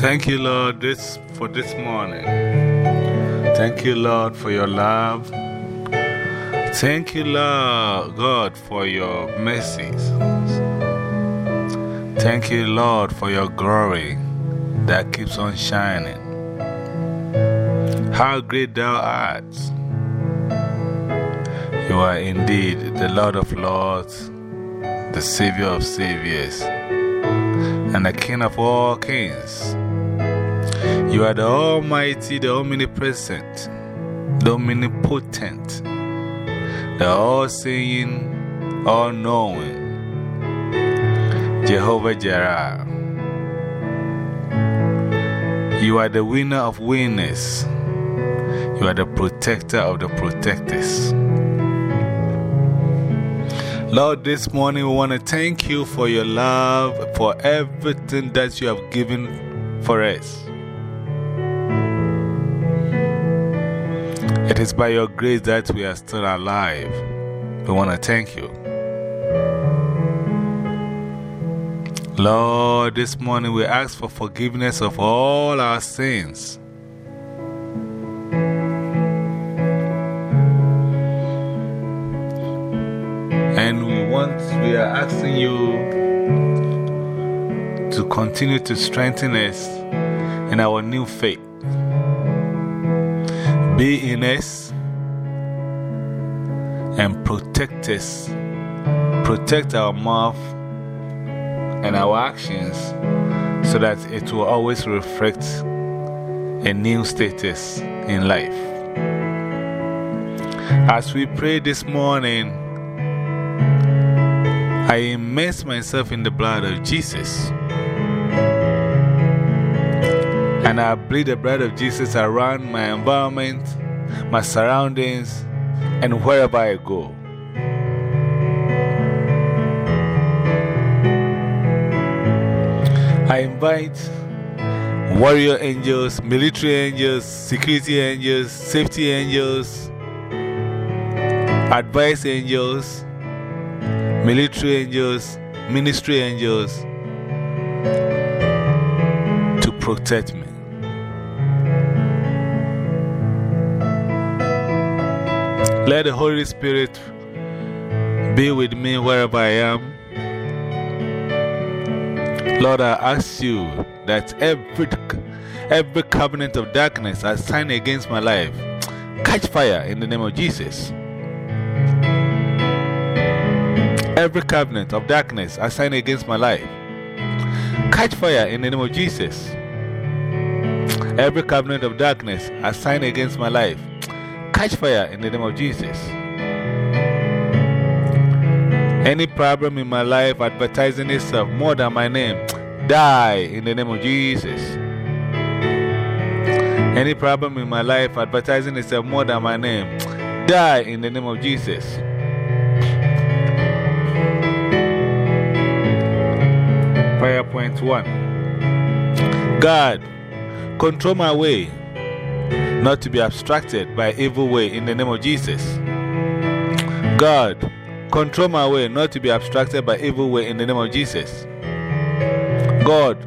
Thank you, Lord, this, for this morning. Thank you, Lord, for your love. Thank you, Lord God, for your mercies. Thank you, Lord, for your glory that keeps on shining. How great thou art! You are indeed the Lord of Lords, the Savior of Saviors, and the King of all kings. You are the Almighty, the Omnipresent, the Omnipotent, the All Seeing, All Knowing, Jehovah Jireh. You are the winner of winners. You are the protector of the protectors. Lord, this morning we want to thank you for your love, for everything that you have given for us. It is by your grace that we are still alive. We want to thank you. Lord, this morning we ask for forgiveness of all our sins. Are asking you to continue to strengthen us in our new faith. Be in us and protect us. Protect our mouth and our actions so that it will always reflect a new status in life. As we pray this morning, I immerse myself in the blood of Jesus. And I bleed the blood of Jesus around my environment, my surroundings, and wherever I go. I invite warrior angels, military angels, security angels, safety angels, advice angels, military angels, ministry angels to protect me. Let the Holy Spirit be with me wherever I am. Lord, I ask you that every, every covenant of darkness I sign against my life catch fire in the name of Jesus. Every covenant of darkness I sign against my life catch fire in the name of Jesus. Every covenant of darkness I sign against my life catch fire in the name of Jesus. Any problem in my life advertising itself more than my name, die in the name of Jesus. Any problem in my life advertising itself more than my name, die in the name of Jesus. One God, control my way, not to be abstracted by evil way in the name of Jesus. God, control my way, not to be abstracted by evil way in the name of Jesus. God,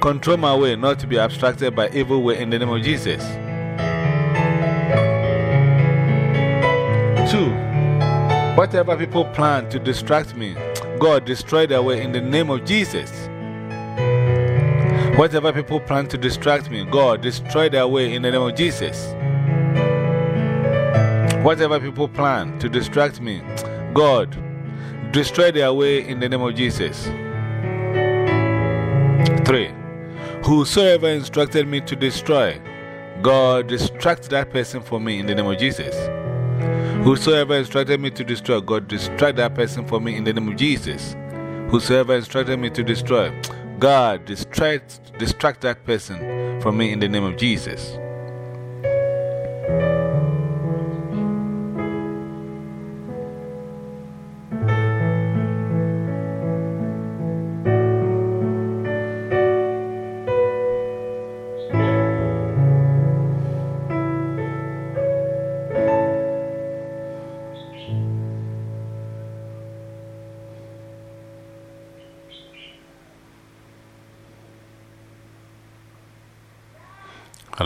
control my way, not to be abstracted by evil way in the name of Jesus. Two, whatever people plan to distract me, God, destroy their way in the name of Jesus. Whatever people plan to distract me, God, destroy their way in the name of Jesus. Whatever people plan to distract me, God, destroy their way in the name of Jesus. 3. Whosoever instructed me to destroy, God, distract that person for me in the name of Jesus. Whosoever instructed me to destroy, God, distract that person for me in the name of Jesus. Whosoever instructed me to destroy, God, distract, distract that person from me in the name of Jesus.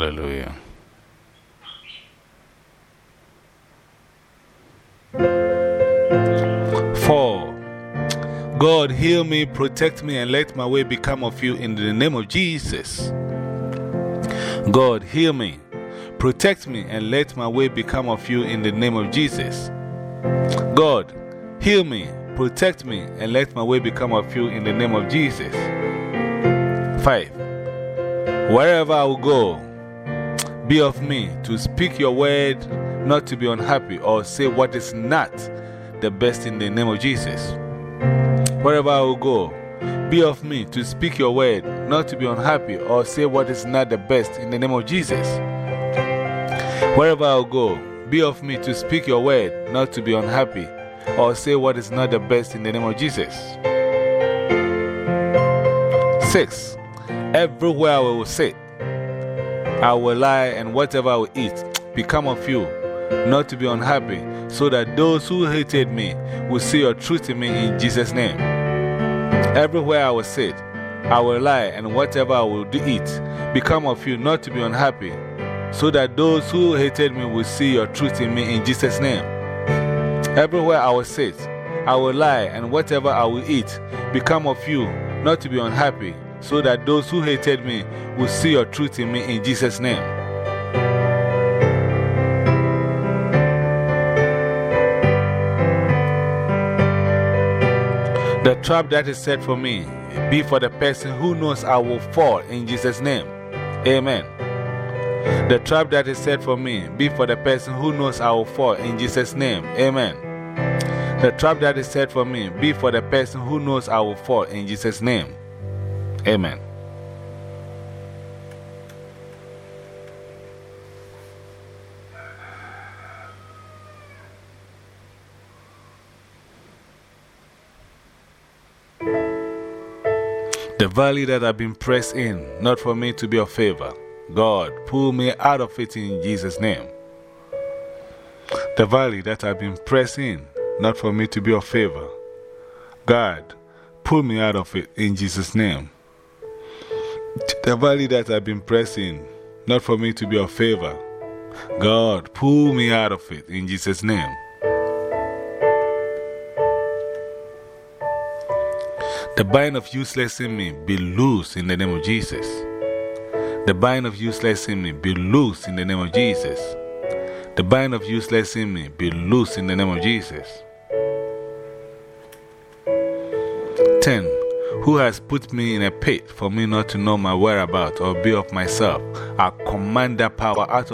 Hallelujah. Four. God, heal me, protect me, and let my way become of you in the name of Jesus. God, heal me, protect me, and let my way become of you in the name of Jesus. God, heal me, protect me, and let my way become of you in the name of Jesus. 5. Wherever I will go, be of me to speak your word, not to be unhappy or say what is not the best in the name of Jesus. Wherever I will go, be of me to speak your word, not to be unhappy or say what is not the best in the name of Jesus. Wherever I will go, be of me to speak your word, not to be unhappy or say what is not the best in the name of Jesus. 6. Everywhere I will sit, I will lie, and whatever I will eat become of you, not to be unhappy, so that those who hated me will see your truth in me in Jesus' name. Everywhere I will sit, I will lie, and whatever I will eat become of you, not to be unhappy, so that those who hated me will see your truth in me in Jesus' name. Everywhere I will sit, I will lie, and whatever I will eat become of you, not to be unhappy, so that those who hated me will see your truth in me in Jesus' name. The trap that is set for me be for the person who knows I will fall in Jesus' name. Amen. The trap that is set for me be for the person who knows I will fall in Jesus' name. Amen. The trap that is set for me be for the person who knows I will fall in Jesus' name. Amen. The valley that I've been pressed in, not for me to be of favor. God, pull me out of it in Jesus' name. The valley that I've been pressed in, not for me to be of favor. God, pull me out of it in Jesus' name. The valley that I've been pressing, not for me to be of favor. God, pull me out of it in Jesus' name. The bind of useless in me be loose in the name of Jesus. The bind of useless in me be loose in the name of Jesus. The bind of useless in me be loose in the name of Jesus. 10. Who has put me in a pit for me not to know my whereabouts or be of myself? I command that power out